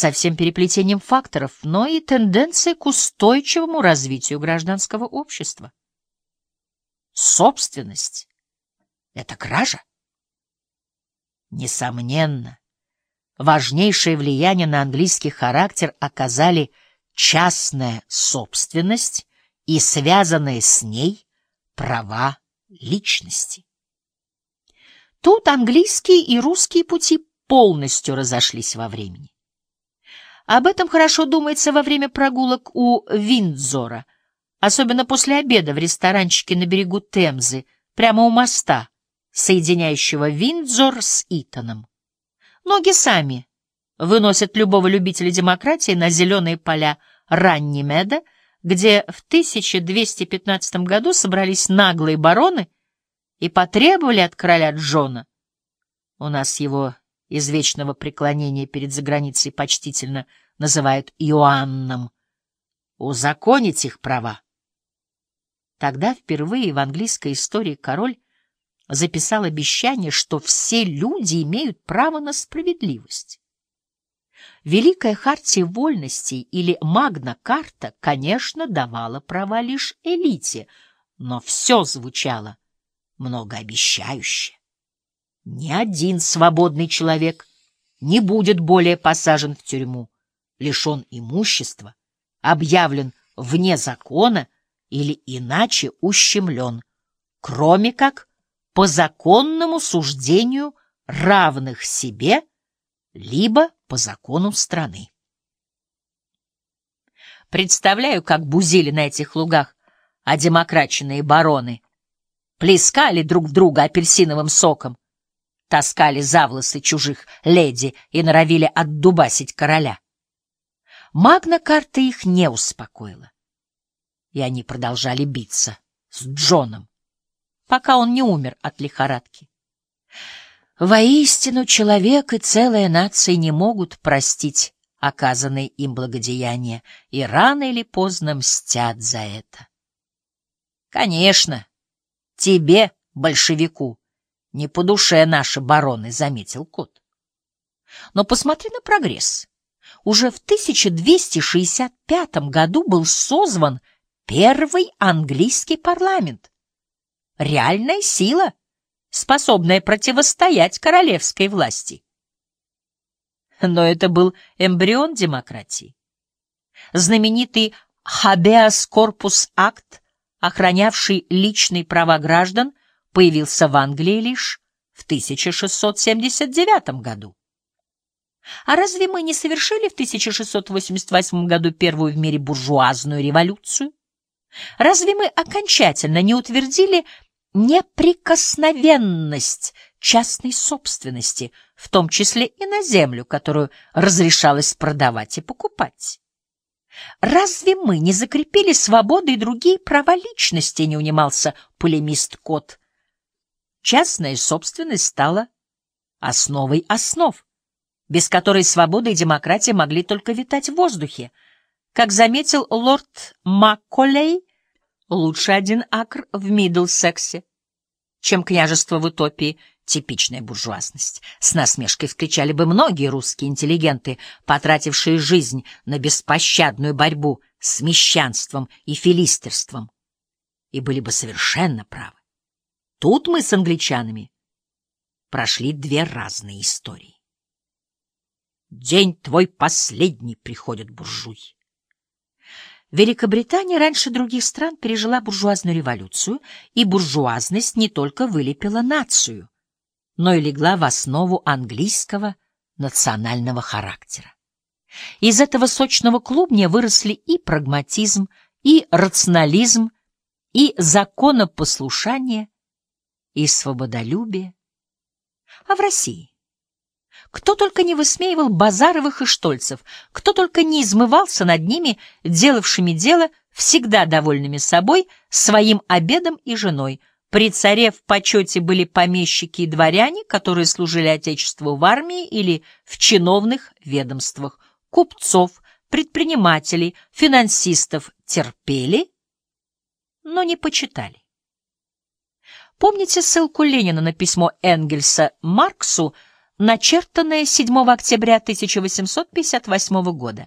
со всем переплетением факторов, но и тенденция к устойчивому развитию гражданского общества. Собственность — это кража. Несомненно, важнейшее влияние на английский характер оказали частная собственность и связанные с ней права личности. Тут английские и русские пути полностью разошлись во времени. Об этом хорошо думается во время прогулок у Виндзора, особенно после обеда в ресторанчике на берегу Темзы, прямо у моста, соединяющего Виндзор с Итоном. Ноги сами выносят любого любителя демократии на зеленые поля Раннимеда, где в 1215 году собрались наглые бароны и потребовали от короля Джона, у нас его из вечного преклонения перед заграницей почтительно называют Иоанном, узаконить их права. Тогда впервые в английской истории король записал обещание, что все люди имеют право на справедливость. Великая хартия вольностей или Магна-карта, конечно, давала права лишь элите, но все звучало многообещающе. Ни один свободный человек не будет более посажен в тюрьму, лишен имущества, объявлен вне закона или иначе ущемлен, кроме как по законному суждению равных себе, либо по закону страны. Представляю, как бузили на этих лугах одемократченные бароны, плескали друг друга апельсиновым соком, таскали за волосы чужих леди и норовили отдубасить короля. Магна-карта их не успокоила, и они продолжали биться с Джоном, пока он не умер от лихорадки. Воистину, человек и целая нация не могут простить оказанные им благодеяния и рано или поздно мстят за это. Конечно, тебе, большевику, не по душе наши бароны, заметил кот. Но посмотри на прогресс. Уже в 1265 году был созван первый английский парламент. Реальная сила, способная противостоять королевской власти. Но это был эмбрион демократии. Знаменитый «Habeas Corpus Act», охранявший личные права граждан, появился в Англии лишь в 1679 году. А разве мы не совершили в 1688 году первую в мире буржуазную революцию? Разве мы окончательно не утвердили неприкосновенность частной собственности, в том числе и на землю, которую разрешалось продавать и покупать? Разве мы не закрепили свободы и другие права личности, не унимался полемист Кот? Частная собственность стала основой основ, без которой свобода и демократия могли только витать в воздухе. Как заметил лорд Макколей, лучше один акр в Мидлсексе, чем княжество в утопии, типичная буржуазность. С насмешкой вскричали бы многие русские интеллигенты, потратившие жизнь на беспощадную борьбу с мещанством и филистерством, и были бы совершенно правы. Тут мы с англичанами прошли две разные истории. День твой последний приходит буржуй. Великобритания раньше других стран пережила буржуазную революцию, и буржуазность не только вылепила нацию, но и легла в основу английского национального характера. Из этого сочного клубня выросли и прагматизм, и рационализм, и законопослушание, и свободолюбие. А в России? Кто только не высмеивал Базаровых и Штольцев, кто только не измывался над ними, делавшими дело, всегда довольными собой, своим обедом и женой. При царе в почете были помещики и дворяне, которые служили Отечеству в армии или в чиновных ведомствах, купцов, предпринимателей, финансистов терпели, но не почитали. Помните ссылку Ленина на письмо Энгельса Марксу, начертанное 7 октября 1858 года.